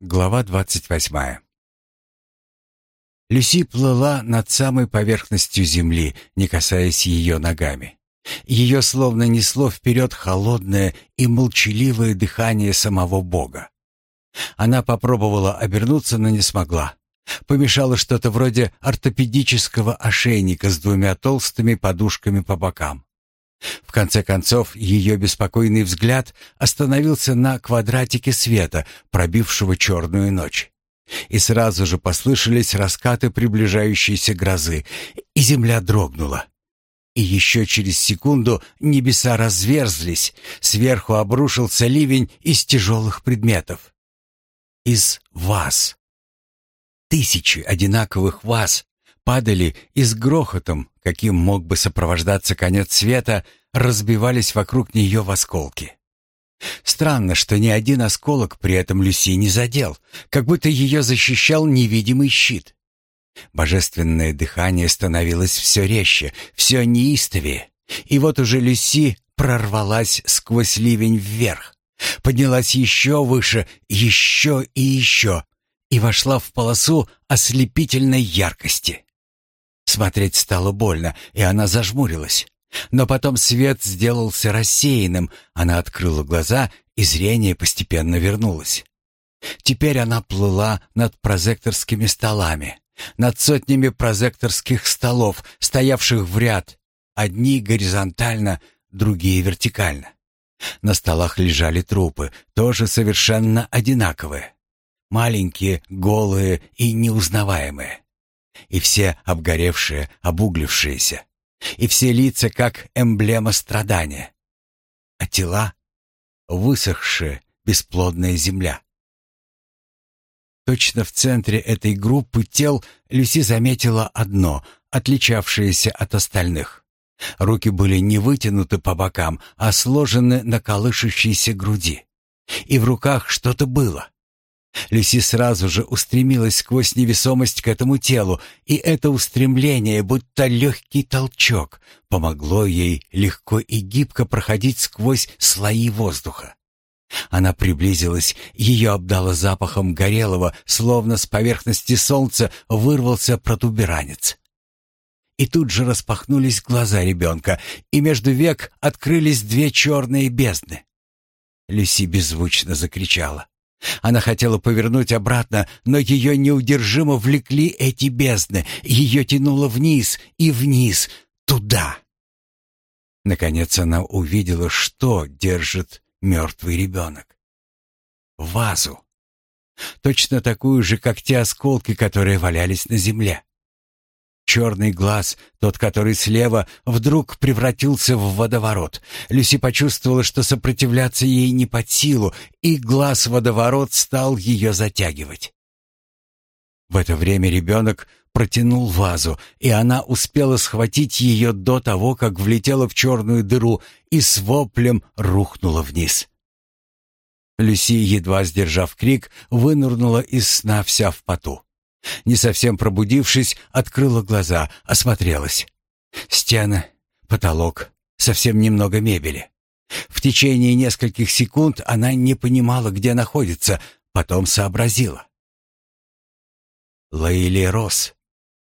Глава двадцать восьмая. Люси плыла над самой поверхностью земли, не касаясь ее ногами. Ее словно несло вперед холодное и молчаливое дыхание самого Бога. Она попробовала обернуться, но не смогла. Помешало что-то вроде ортопедического ошейника с двумя толстыми подушками по бокам. В конце концов, ее беспокойный взгляд остановился на квадратике света, пробившего черную ночь. И сразу же послышались раскаты приближающейся грозы, и земля дрогнула. И еще через секунду небеса разверзлись, сверху обрушился ливень из тяжелых предметов. Из вас. Тысячи одинаковых вас падали и с грохотом, каким мог бы сопровождаться конец света, разбивались вокруг нее в осколки. Странно, что ни один осколок при этом Люси не задел, как будто ее защищал невидимый щит. Божественное дыхание становилось все резче, все неистовее, и вот уже Люси прорвалась сквозь ливень вверх, поднялась еще выше, еще и еще, и вошла в полосу ослепительной яркости. Смотреть стало больно, и она зажмурилась. Но потом свет сделался рассеянным, она открыла глаза, и зрение постепенно вернулось. Теперь она плыла над прозекторскими столами, над сотнями прозекторских столов, стоявших в ряд, одни горизонтально, другие вертикально. На столах лежали трупы, тоже совершенно одинаковые. Маленькие, голые и неузнаваемые и все обгоревшие, обуглившиеся, и все лица как эмблема страдания, а тела — высохшая, бесплодная земля. Точно в центре этой группы тел Люси заметила одно, отличавшееся от остальных. Руки были не вытянуты по бокам, а сложены на колышущейся груди. И в руках что-то было. Люси сразу же устремилась сквозь невесомость к этому телу, и это устремление, будто легкий толчок, помогло ей легко и гибко проходить сквозь слои воздуха. Она приблизилась, ее обдало запахом горелого, словно с поверхности солнца вырвался протуберанец. И тут же распахнулись глаза ребенка, и между век открылись две черные бездны. Люси беззвучно закричала. Она хотела повернуть обратно, но ее неудержимо влекли эти бездны. Ее тянуло вниз и вниз, туда. Наконец она увидела, что держит мертвый ребенок. Вазу. Точно такую же, как те осколки, которые валялись на земле. Черный глаз, тот, который слева, вдруг превратился в водоворот. Люси почувствовала, что сопротивляться ей не под силу, и глаз-водоворот стал ее затягивать. В это время ребенок протянул вазу, и она успела схватить ее до того, как влетела в черную дыру и с воплем рухнула вниз. Люси, едва сдержав крик, вынырнула из сна вся в поту. Не совсем пробудившись, открыла глаза, осмотрелась. Стены, потолок, совсем немного мебели. В течение нескольких секунд она не понимала, где находится, потом сообразила. Лаили Рос,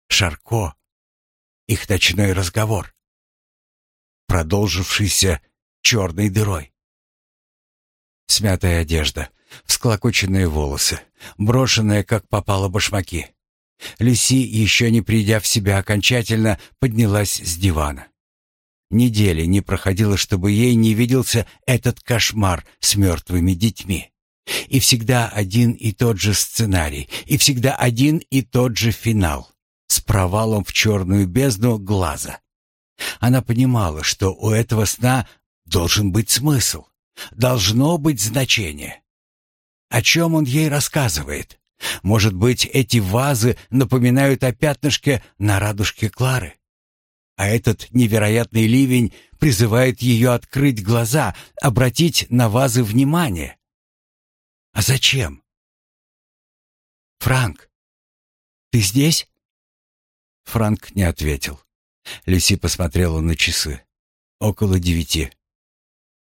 Шарко, их ночной разговор, продолжившийся черной дырой. Смятая одежда, всклокоченные волосы, брошенные, как попало, башмаки. Люси, еще не придя в себя окончательно, поднялась с дивана. Недели не проходило, чтобы ей не виделся этот кошмар с мертвыми детьми. И всегда один и тот же сценарий, и всегда один и тот же финал, с провалом в черную бездну глаза. Она понимала, что у этого сна должен быть смысл, должно быть значение. О чем он ей рассказывает? Может быть, эти вазы напоминают о пятнышке на радужке Клары? А этот невероятный ливень призывает ее открыть глаза, обратить на вазы внимание. А зачем? «Франк, ты здесь?» Франк не ответил. Люси посмотрела на часы. Около девяти.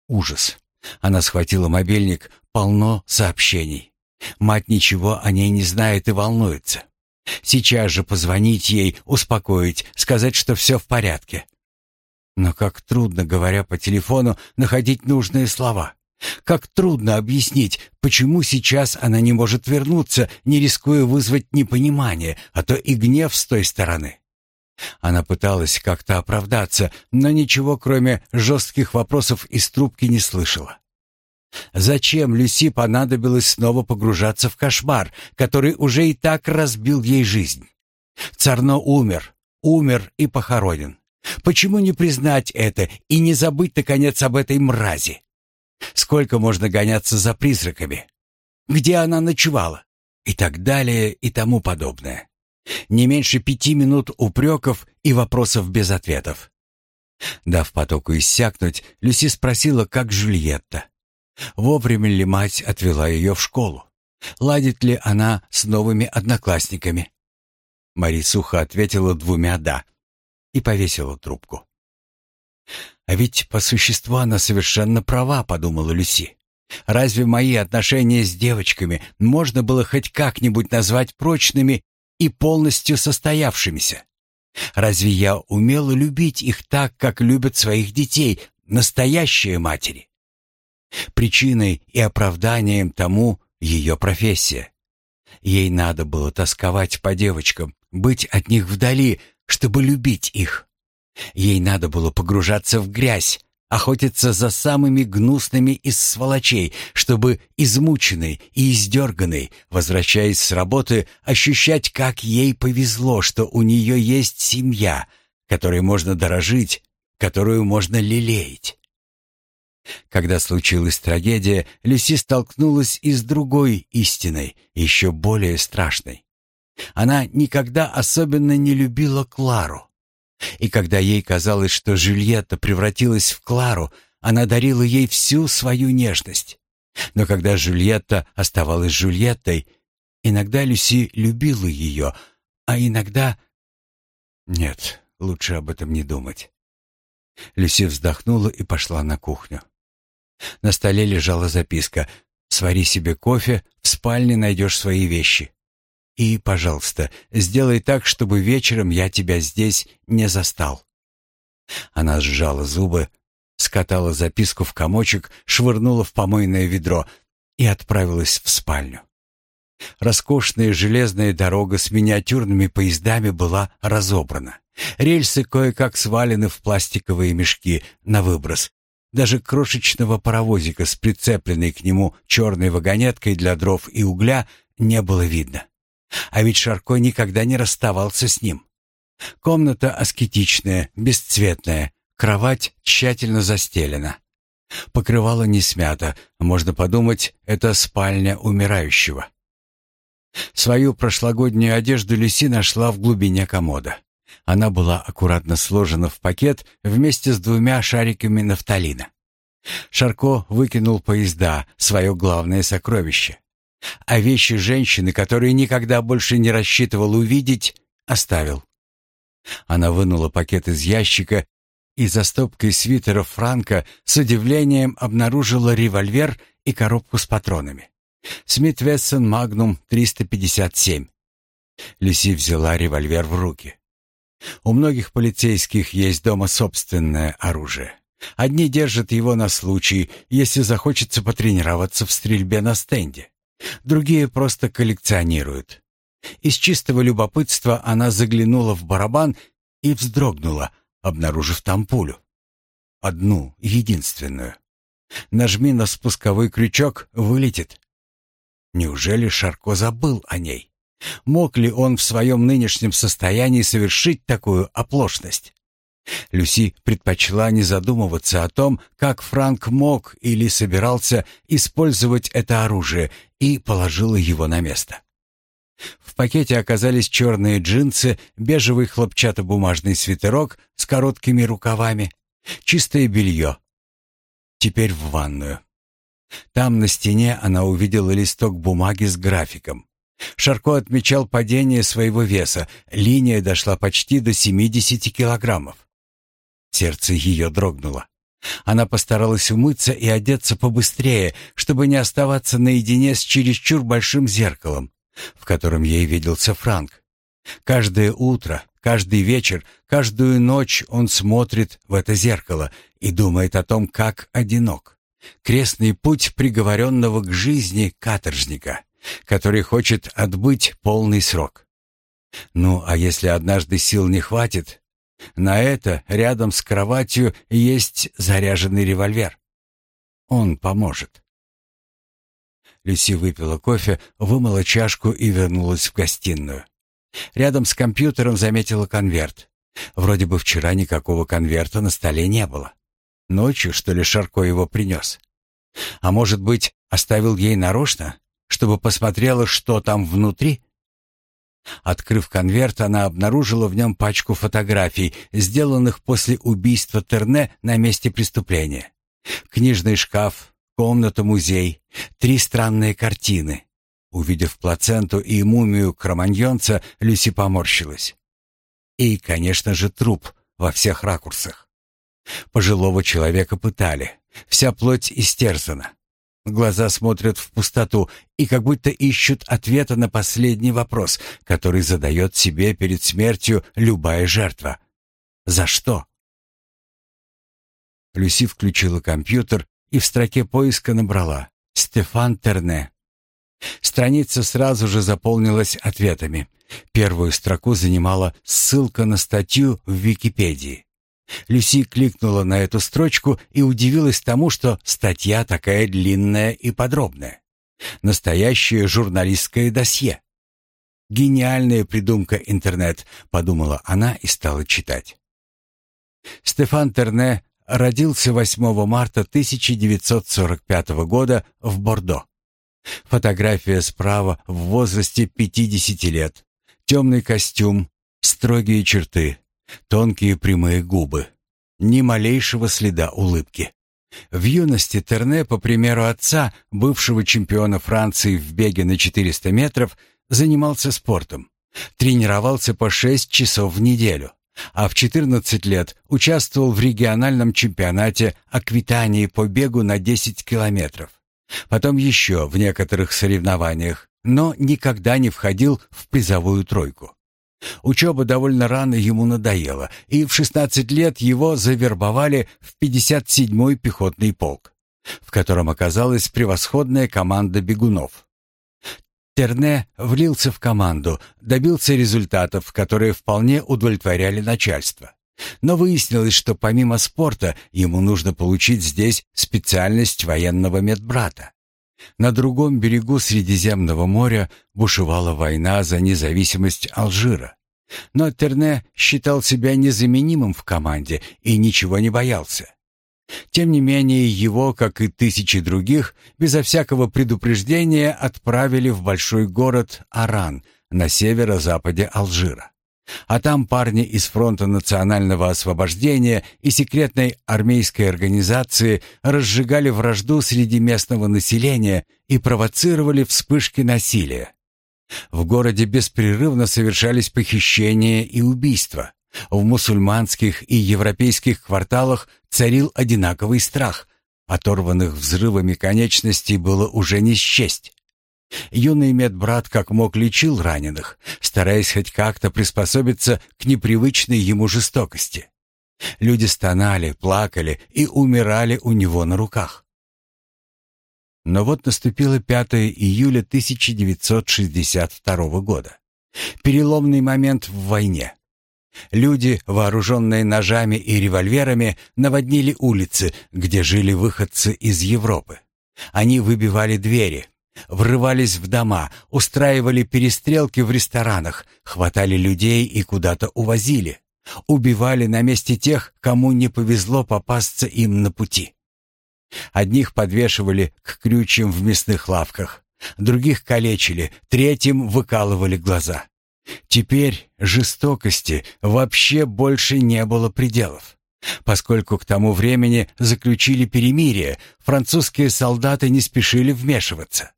Ужас. Она схватила мобильник, полно сообщений. Мать ничего о ней не знает и волнуется. Сейчас же позвонить ей, успокоить, сказать, что все в порядке. Но как трудно, говоря по телефону, находить нужные слова. Как трудно объяснить, почему сейчас она не может вернуться, не рискуя вызвать непонимание, а то и гнев с той стороны. Она пыталась как-то оправдаться, но ничего, кроме жестких вопросов из трубки, не слышала. Зачем Люси понадобилось снова погружаться в кошмар, который уже и так разбил ей жизнь? Царно умер, умер и похоронен. Почему не признать это и не забыть, наконец, об этой мрази? Сколько можно гоняться за призраками? Где она ночевала? И так далее и тому подобное. Не меньше пяти минут упреков и вопросов без ответов. Дав потоку иссякнуть, Люси спросила, как Жюльетта. Вовремя ли мать отвела ее в школу? Ладит ли она с новыми одноклассниками? Мари сухо ответила двумя «да» и повесила трубку. «А ведь по существу она совершенно права», — подумала Люси. «Разве мои отношения с девочками можно было хоть как-нибудь назвать прочными и полностью состоявшимися? Разве я умела любить их так, как любят своих детей, настоящие матери?» Причиной и оправданием тому ее профессия. Ей надо было тосковать по девочкам, быть от них вдали, чтобы любить их. Ей надо было погружаться в грязь, охотиться за самыми гнусными из сволочей, чтобы измученный и издерганный, возвращаясь с работы, ощущать, как ей повезло, что у нее есть семья, которой можно дорожить, которую можно лелеять. Когда случилась трагедия, Люси столкнулась и с другой истиной, еще более страшной. Она никогда особенно не любила Клару. И когда ей казалось, что Жюльетта превратилась в Клару, она дарила ей всю свою нежность. Но когда Жюльетта оставалась Жюльеттой, иногда Люси любила ее, а иногда... Нет, лучше об этом не думать. Люси вздохнула и пошла на кухню. На столе лежала записка «Свари себе кофе, в спальне найдешь свои вещи». И, пожалуйста, сделай так, чтобы вечером я тебя здесь не застал. Она сжала зубы, скатала записку в комочек, швырнула в помойное ведро и отправилась в спальню. Роскошная железная дорога с миниатюрными поездами была разобрана. Рельсы кое-как свалены в пластиковые мешки на выброс, даже крошечного паровозика с прицепленной к нему черной вагонеткой для дров и угля не было видно. А ведь Шарко никогда не расставался с ним. Комната аскетичная, бесцветная, кровать тщательно застелена. Покрывало не смято, можно подумать, это спальня умирающего. Свою прошлогоднюю одежду Люси нашла в глубине комода. Она была аккуратно сложена в пакет вместе с двумя шариками нафталина. Шарко выкинул поезда, свое главное сокровище. А вещи женщины, которые никогда больше не рассчитывал увидеть, оставил. Она вынула пакет из ящика и за стопкой свитера Франка с удивлением обнаружила револьвер и коробку с патронами. Смит Вессон Магнум 357. Люси взяла револьвер в руки. У многих полицейских есть дома собственное оружие. Одни держат его на случай, если захочется потренироваться в стрельбе на стенде. Другие просто коллекционируют. Из чистого любопытства она заглянула в барабан и вздрогнула, обнаружив там пулю. Одну, единственную. Нажми на спусковой крючок, вылетит. Неужели Шарко забыл о ней? Мог ли он в своем нынешнем состоянии совершить такую оплошность? Люси предпочла не задумываться о том, как Франк мог или собирался использовать это оружие, и положила его на место. В пакете оказались черные джинсы, бежевый хлопчатобумажный свитерок с короткими рукавами, чистое белье. Теперь в ванную. Там на стене она увидела листок бумаги с графиком. Шарко отмечал падение своего веса. Линия дошла почти до 70 килограммов. Сердце ее дрогнуло. Она постаралась умыться и одеться побыстрее, чтобы не оставаться наедине с чересчур большим зеркалом, в котором ей виделся Франк. Каждое утро, каждый вечер, каждую ночь он смотрит в это зеркало и думает о том, как одинок. Крестный путь приговоренного к жизни каторжника, который хочет отбыть полный срок. Ну, а если однажды сил не хватит, на это рядом с кроватью есть заряженный револьвер. Он поможет. Люси выпила кофе, вымыла чашку и вернулась в гостиную. Рядом с компьютером заметила конверт. Вроде бы вчера никакого конверта на столе не было. Ночью, что ли, Шарко его принес? А может быть, оставил ей нарочно, чтобы посмотрела, что там внутри? Открыв конверт, она обнаружила в нем пачку фотографий, сделанных после убийства Терне на месте преступления. Книжный шкаф, комната-музей, три странные картины. Увидев плаценту и мумию кроманьонца, Люси поморщилась. И, конечно же, труп во всех ракурсах. Пожилого человека пытали, вся плоть истерзана. Глаза смотрят в пустоту и как будто ищут ответа на последний вопрос, который задает себе перед смертью любая жертва. За что? Люси включила компьютер и в строке поиска набрала «Стефан Терне». Страница сразу же заполнилась ответами. Первую строку занимала ссылка на статью в Википедии. Люси кликнула на эту строчку и удивилась тому, что статья такая длинная и подробная. Настоящее журналистское досье. «Гениальная придумка интернет», — подумала она и стала читать. Стефан Терне родился 8 марта 1945 года в Бордо. Фотография справа в возрасте 50 лет. Темный костюм, строгие черты, Тонкие прямые губы. Ни малейшего следа улыбки. В юности Терне, по примеру отца, бывшего чемпиона Франции в беге на 400 метров, занимался спортом. Тренировался по 6 часов в неделю. А в 14 лет участвовал в региональном чемпионате Аквитании по бегу на 10 километров. Потом еще в некоторых соревнованиях, но никогда не входил в призовую тройку. Учеба довольно рано ему надоела, и в 16 лет его завербовали в 57-й пехотный полк, в котором оказалась превосходная команда бегунов. Терне влился в команду, добился результатов, которые вполне удовлетворяли начальство. Но выяснилось, что помимо спорта ему нужно получить здесь специальность военного медбрата. На другом берегу Средиземного моря бушевала война за независимость Алжира. Но Терне считал себя незаменимым в команде и ничего не боялся. Тем не менее, его, как и тысячи других, безо всякого предупреждения отправили в большой город Аран на северо-западе Алжира. А там парни из Фронта национального освобождения и секретной армейской организации разжигали вражду среди местного населения и провоцировали вспышки насилия. В городе беспрерывно совершались похищения и убийства. В мусульманских и европейских кварталах царил одинаковый страх. Оторванных взрывами конечностей было уже не счесть. Юный медбрат как мог лечил раненых, стараясь хоть как-то приспособиться к непривычной ему жестокости. Люди стонали, плакали и умирали у него на руках. Но вот наступило 5 июля 1962 года. Переломный момент в войне. Люди, вооруженные ножами и револьверами, наводнили улицы, где жили выходцы из Европы. Они выбивали двери, Врывались в дома, устраивали перестрелки в ресторанах, хватали людей и куда-то увозили. Убивали на месте тех, кому не повезло попасться им на пути. Одних подвешивали к крючьям в мясных лавках, других калечили, третьим выкалывали глаза. Теперь жестокости вообще больше не было пределов. Поскольку к тому времени заключили перемирие, французские солдаты не спешили вмешиваться.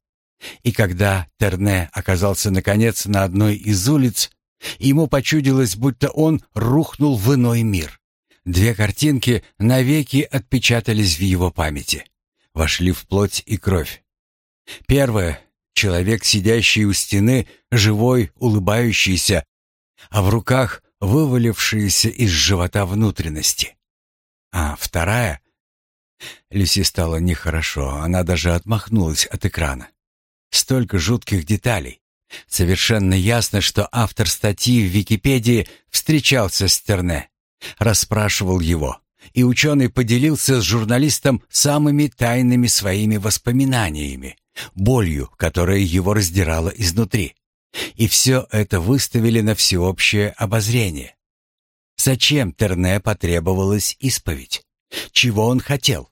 И когда Терне оказался наконец на одной из улиц, ему почудилось, будто он рухнул в иной мир. Две картинки навеки отпечатались в его памяти, вошли в плоть и кровь. Первая — человек, сидящий у стены, живой, улыбающийся, а в руках вывалившиеся из живота внутренности. А вторая... Люси стало нехорошо, она даже отмахнулась от экрана. Столько жутких деталей. Совершенно ясно, что автор статьи в Википедии встречался с Терне, расспрашивал его, и ученый поделился с журналистом самыми тайными своими воспоминаниями, болью, которая его раздирала изнутри. И все это выставили на всеобщее обозрение. Зачем Терне потребовалась исповедь? Чего он хотел?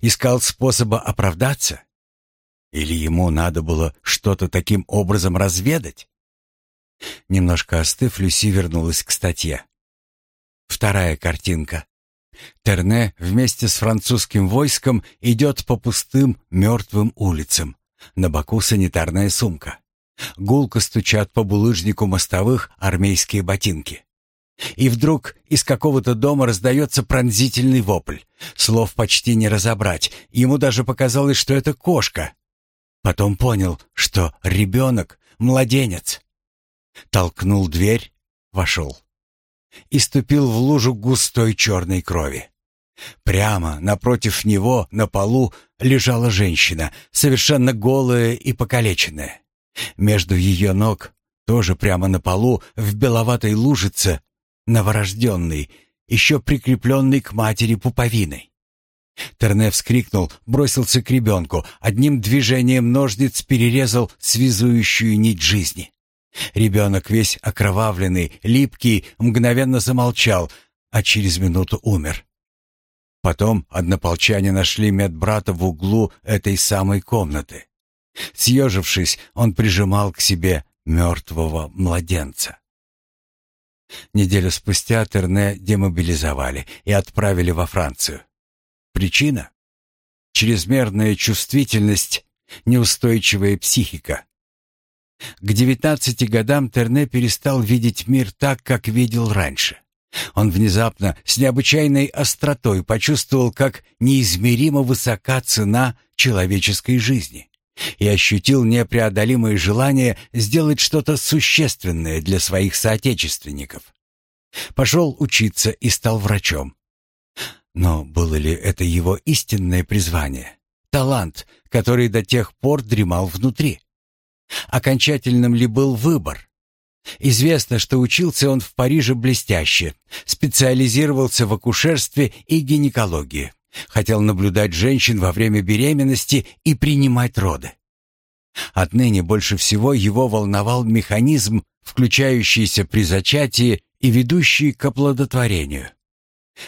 Искал способа оправдаться? Или ему надо было что-то таким образом разведать? Немножко остыв, Люси вернулась к статье. Вторая картинка. Терне вместе с французским войском идет по пустым мертвым улицам. На боку санитарная сумка. Гулко стучат по булыжнику мостовых армейские ботинки. И вдруг из какого-то дома раздается пронзительный вопль. Слов почти не разобрать. Ему даже показалось, что это кошка. Потом понял, что ребенок, младенец. Толкнул дверь, вошел. И ступил в лужу густой черной крови. Прямо напротив него на полу лежала женщина, совершенно голая и покалеченная. Между ее ног, тоже прямо на полу, в беловатой лужице, новорожденный, еще прикрепленный к матери пуповиной. Терне вскрикнул, бросился к ребенку, одним движением ножниц перерезал связующую нить жизни. Ребенок весь окровавленный, липкий, мгновенно замолчал, а через минуту умер. Потом однополчане нашли медбрата в углу этой самой комнаты. Съежившись, он прижимал к себе мертвого младенца. Неделю спустя Терне демобилизовали и отправили во Францию. Причина? Чрезмерная чувствительность, неустойчивая психика. К девятнадцати годам Терне перестал видеть мир так, как видел раньше. Он внезапно, с необычайной остротой почувствовал, как неизмеримо высока цена человеческой жизни и ощутил непреодолимое желание сделать что-то существенное для своих соотечественников. Пошел учиться и стал врачом. Но было ли это его истинное призвание? Талант, который до тех пор дремал внутри? Окончательным ли был выбор? Известно, что учился он в Париже блестяще, специализировался в акушерстве и гинекологии, хотел наблюдать женщин во время беременности и принимать роды. Отныне больше всего его волновал механизм, включающийся при зачатии и ведущий к оплодотворению.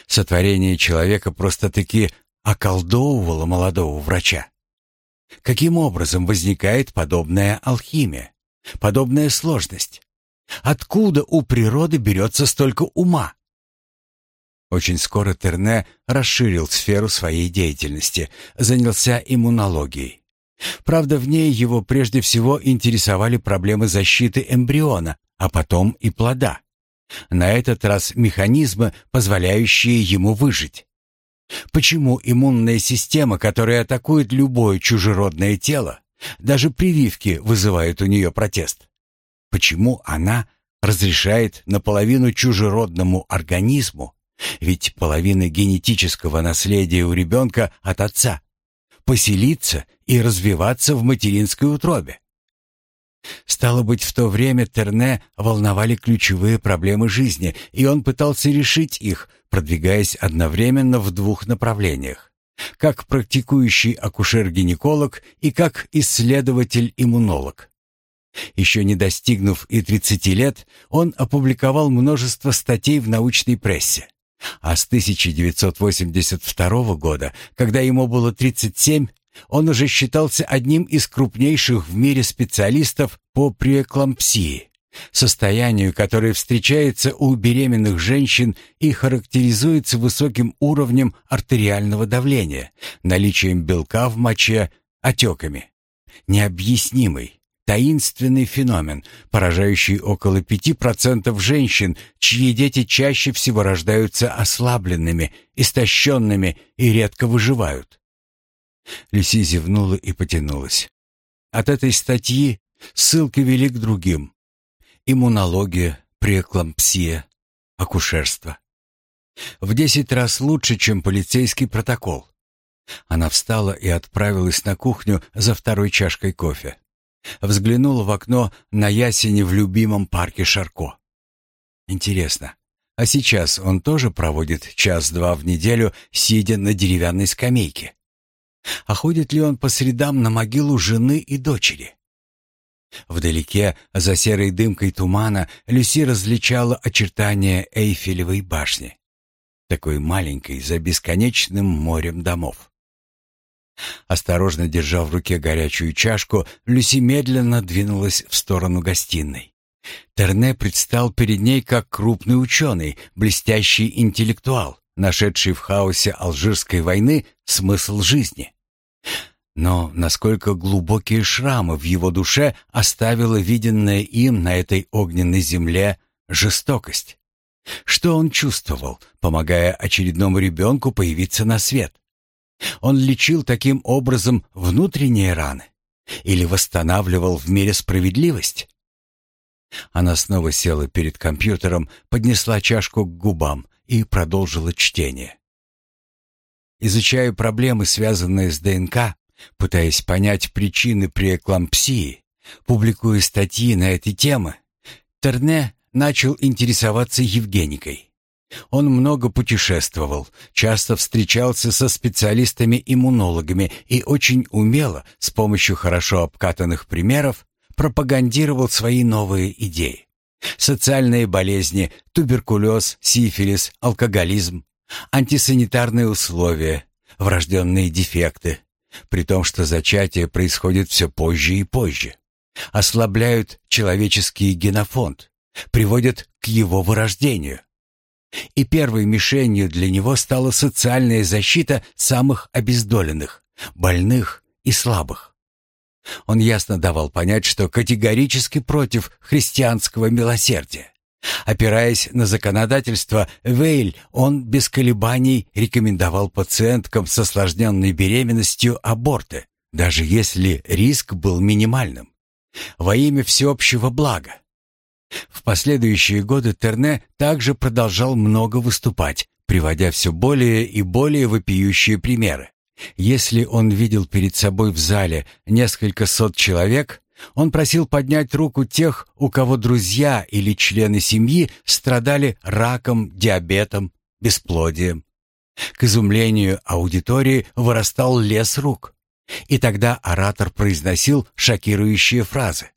Сотворение человека просто-таки околдовывало молодого врача. Каким образом возникает подобная алхимия, подобная сложность? Откуда у природы берется столько ума? Очень скоро Терне расширил сферу своей деятельности, занялся иммунологией. Правда, в ней его прежде всего интересовали проблемы защиты эмбриона, а потом и плода. На этот раз механизмы, позволяющие ему выжить. Почему иммунная система, которая атакует любое чужеродное тело, даже прививки вызывают у нее протест? Почему она разрешает наполовину чужеродному организму, ведь половина генетического наследия у ребенка от отца, поселиться и развиваться в материнской утробе? Стало быть, в то время Терне волновали ключевые проблемы жизни, и он пытался решить их, продвигаясь одновременно в двух направлениях. Как практикующий акушер-гинеколог и как исследователь-иммунолог. Еще не достигнув и 30 лет, он опубликовал множество статей в научной прессе. А с 1982 года, когда ему было 37, он уже считался одним из крупнейших в мире специалистов по преэклампсии, состоянию, которое встречается у беременных женщин и характеризуется высоким уровнем артериального давления, наличием белка в моче, отеками. Необъяснимой, таинственный феномен, поражающий около 5% женщин, чьи дети чаще всего рождаются ослабленными, истощенными и редко выживают. Люси зевнула и потянулась. От этой статьи ссылки вели к другим. Иммунология, преэклампсия, акушерство. В десять раз лучше, чем полицейский протокол. Она встала и отправилась на кухню за второй чашкой кофе. Взглянула в окно на ясени в любимом парке Шарко. Интересно, а сейчас он тоже проводит час-два в неделю, сидя на деревянной скамейке? А ходит ли он по средам на могилу жены и дочери? Вдалеке, за серой дымкой тумана, Люси различала очертания Эйфелевой башни, такой маленькой, за бесконечным морем домов. Осторожно держа в руке горячую чашку, Люси медленно двинулась в сторону гостиной. Терне предстал перед ней как крупный ученый, блестящий интеллектуал, нашедший в хаосе Алжирской войны смысл жизни. Но насколько глубокие шрамы в его душе оставила виденная им на этой огненной земле жестокость? Что он чувствовал, помогая очередному ребенку появиться на свет? Он лечил таким образом внутренние раны или восстанавливал в мире справедливость? Она снова села перед компьютером, поднесла чашку к губам и продолжила чтение. Изучая проблемы, связанные с ДНК, пытаясь понять причины преэклампсии, публикуя статьи на эти темы, Терне начал интересоваться Евгеникой. Он много путешествовал, часто встречался со специалистами-иммунологами и очень умело, с помощью хорошо обкатанных примеров, пропагандировал свои новые идеи. Социальные болезни, туберкулез, сифилис, алкоголизм, антисанитарные условия, врожденные дефекты, при том, что зачатие происходит все позже и позже, ослабляют человеческий генофонд, приводят к его вырождению. И первой мишенью для него стала социальная защита самых обездоленных, больных и слабых. Он ясно давал понять, что категорически против христианского милосердия. Опираясь на законодательство Вейль, он без колебаний рекомендовал пациенткам с осложненной беременностью аборты, даже если риск был минимальным, во имя всеобщего блага. В последующие годы Терне также продолжал много выступать, приводя все более и более вопиющие примеры. Если он видел перед собой в зале несколько сот человек, он просил поднять руку тех, у кого друзья или члены семьи страдали раком, диабетом, бесплодием. К изумлению аудитории вырастал лес рук. И тогда оратор произносил шокирующие фразы.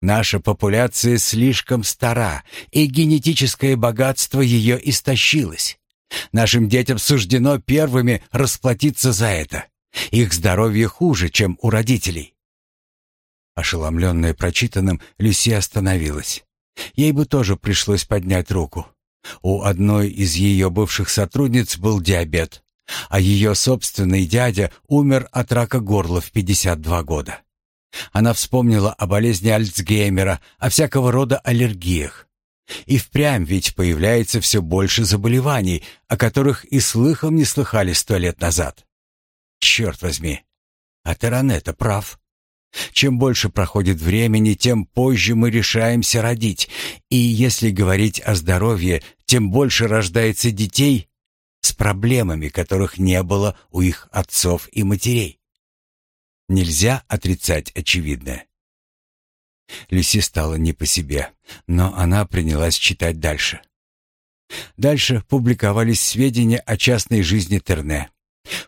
Наша популяция слишком стара, и генетическое богатство ее истощилось. Нашим детям суждено первыми расплатиться за это. Их здоровье хуже, чем у родителей. Ошеломленная прочитанным, Люси остановилась. Ей бы тоже пришлось поднять руку. У одной из ее бывших сотрудниц был диабет, а ее собственный дядя умер от рака горла в 52 года. Она вспомнила о болезни Альцгеймера, о всякого рода аллергиях. И впрямь ведь появляется все больше заболеваний, о которых и слыхом не слыхали сто лет назад. Черт возьми, а Теранета прав. Чем больше проходит времени, тем позже мы решаемся родить. И если говорить о здоровье, тем больше рождается детей с проблемами, которых не было у их отцов и матерей. Нельзя отрицать очевидное. Люси стала не по себе, но она принялась читать дальше. Дальше публиковались сведения о частной жизни Терне.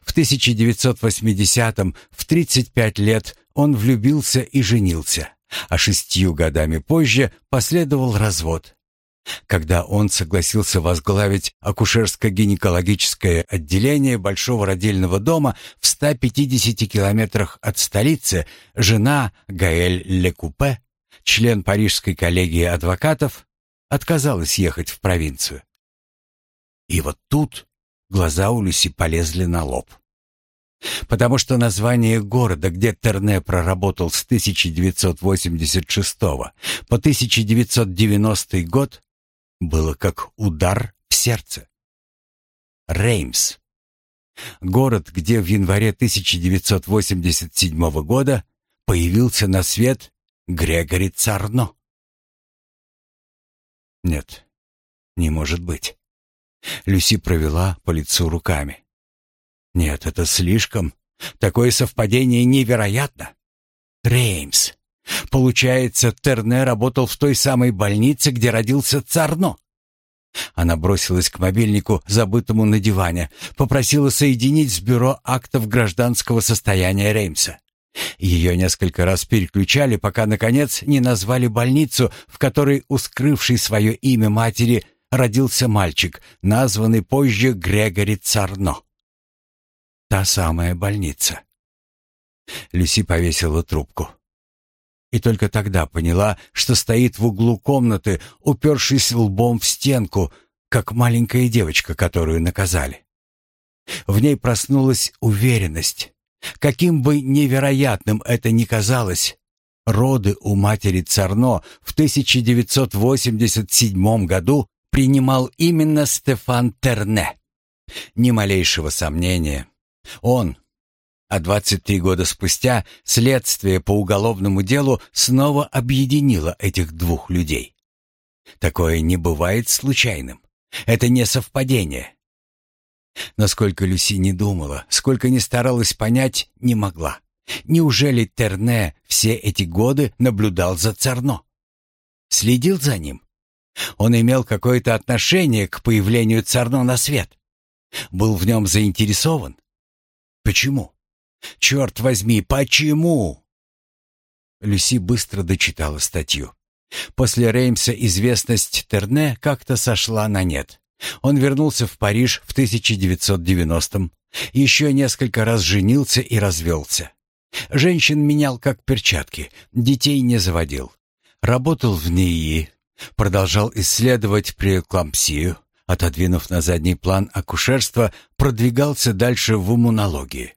В 1980-м, в 35 лет, он влюбился и женился, а шестью годами позже последовал развод. Когда он согласился возглавить акушерско-гинекологическое отделение Большого родильного дома в 150 километрах от столицы, жена Гаэль Лекупе, член Парижской коллегии адвокатов, отказалась ехать в провинцию. И вот тут глаза у Люси полезли на лоб. Потому что название города, где Терне проработал с 1986 по 1990 год, было как удар в сердце. Реймс. Город, где в январе 1987 года появился на свет Грегори Царно. Нет, не может быть. Люси провела по лицу руками. Нет, это слишком. Такое совпадение невероятно. Реймс. Получается, Терне работал в той самой больнице, где родился Царно. Она бросилась к мобильнику, забытому на диване, попросила соединить с бюро актов гражданского состояния Реймса. Ее несколько раз переключали, пока, наконец, не назвали больницу, в которой у скрывшей свое имя матери родился мальчик, названный позже Грегори Царно. Та самая больница. Люси повесила трубку. И только тогда поняла, что стоит в углу комнаты, упершись лбом в стенку, как маленькая девочка, которую наказали. В ней проснулась уверенность. Каким бы невероятным это ни казалось, роды у матери Царно в 1987 году принимал именно Стефан Терне. Ни малейшего сомнения. Он, а 23 года спустя следствие по уголовному делу снова объединило этих двух людей. Такое не бывает случайным. Это не совпадение. Насколько Люси не думала, сколько не старалась понять, не могла. Неужели Терне все эти годы наблюдал за Церно? Следил за ним? Он имел какое-то отношение к появлению Царно на свет? Был в нем заинтересован? Почему? Черт возьми, почему? Люси быстро дочитала статью. После Реймса известность Терне как-то сошла на нет. Он вернулся в Париж в 1990-м, еще несколько раз женился и развелся. Женщин менял как перчатки, детей не заводил. Работал в НИИ, продолжал исследовать преэклампсию, отодвинув на задний план акушерство, продвигался дальше в иммунологии.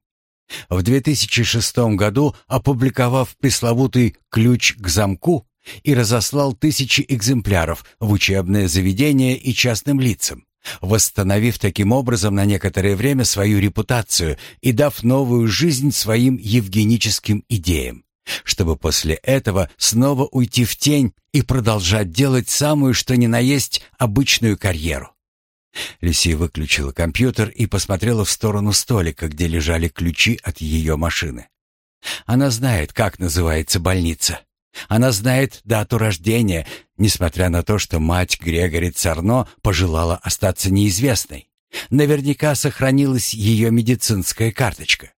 В 2006 году, опубликовав пресловутый «Ключ к замку», и разослал тысячи экземпляров в учебные заведения и частным лицам, восстановив таким образом на некоторое время свою репутацию и дав новую жизнь своим евгеническим идеям, чтобы после этого снова уйти в тень и продолжать делать самую что ни на есть обычную карьеру. Люси выключила компьютер и посмотрела в сторону столика, где лежали ключи от ее машины. Она знает, как называется больница. Она знает дату рождения, несмотря на то, что мать Грегори Царно пожелала остаться неизвестной. Наверняка сохранилась ее медицинская карточка.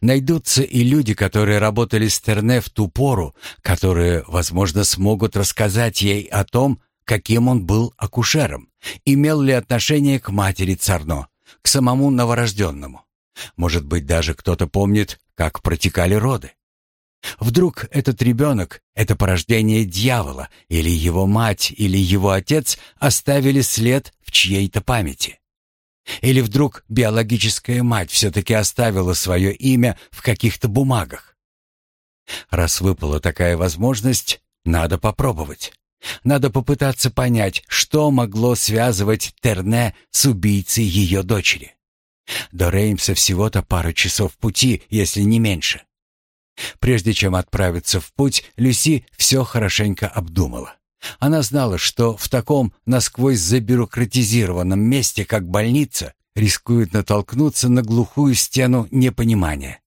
Найдутся и люди, которые работали с Терне в ту пору, которые, возможно, смогут рассказать ей о том, каким он был акушером, имел ли отношение к матери Царно, к самому новорожденному. Может быть, даже кто-то помнит, как протекали роды. Вдруг этот ребенок — это порождение дьявола, или его мать, или его отец оставили след в чьей-то памяти. Или вдруг биологическая мать все-таки оставила свое имя в каких-то бумагах. Раз выпала такая возможность, надо попробовать. Надо попытаться понять, что могло связывать Терне с убийцей ее дочери. До Реймса всего-то пара часов пути, если не меньше. Прежде чем отправиться в путь, Люси все хорошенько обдумала. Она знала, что в таком насквозь забюрократизированном месте, как больница, рискует натолкнуться на глухую стену непонимания.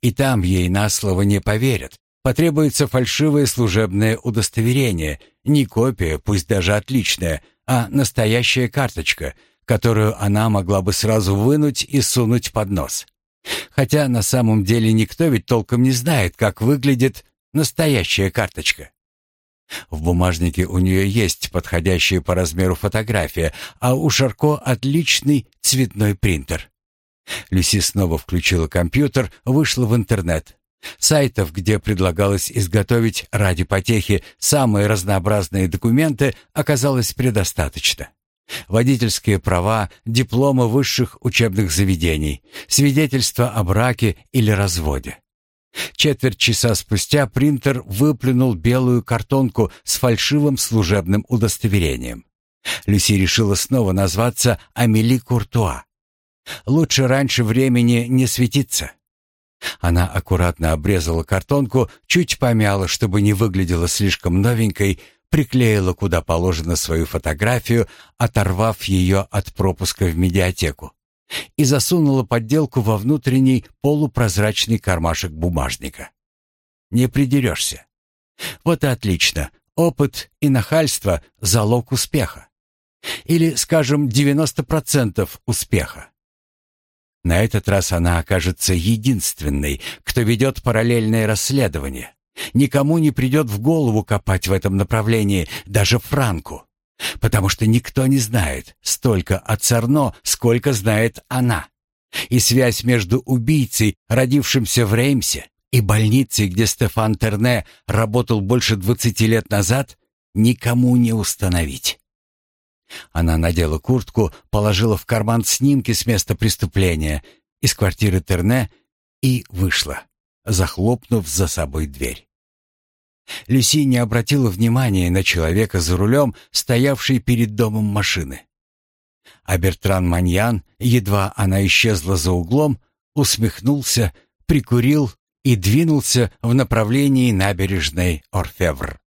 И там ей на слово не поверят, Потребуется фальшивое служебное удостоверение, не копия, пусть даже отличная, а настоящая карточка, которую она могла бы сразу вынуть и сунуть под нос. Хотя на самом деле никто ведь толком не знает, как выглядит настоящая карточка. В бумажнике у нее есть подходящая по размеру фотография, а у Шарко отличный цветной принтер. Люси снова включила компьютер, вышла в интернет. Сайтов, где предлагалось изготовить ради потехи самые разнообразные документы, оказалось предостаточно. Водительские права, дипломы высших учебных заведений, свидетельства о браке или разводе. Четверть часа спустя принтер выплюнул белую картонку с фальшивым служебным удостоверением. Люси решила снова назваться Амели Куртуа. Лучше раньше времени не светиться. Она аккуратно обрезала картонку, чуть помяла, чтобы не выглядела слишком новенькой, приклеила куда положено свою фотографию, оторвав ее от пропуска в медиатеку, и засунула подделку во внутренний полупрозрачный кармашек бумажника. Не придерешься. Вот и отлично. Опыт и нахальство — залог успеха. Или, скажем, 90% успеха. На этот раз она окажется единственной, кто ведет параллельное расследование. Никому не придет в голову копать в этом направлении, даже Франку. Потому что никто не знает столько о Церно, сколько знает она. И связь между убийцей, родившимся в Реймсе, и больницей, где Стефан Терне работал больше двадцати лет назад, никому не установить. Она надела куртку, положила в карман снимки с места преступления из квартиры Терне и вышла, захлопнув за собой дверь. Люси не обратила внимания на человека за рулем, стоявший перед домом машины. А Бертран Маньян, едва она исчезла за углом, усмехнулся, прикурил и двинулся в направлении набережной Орфевр.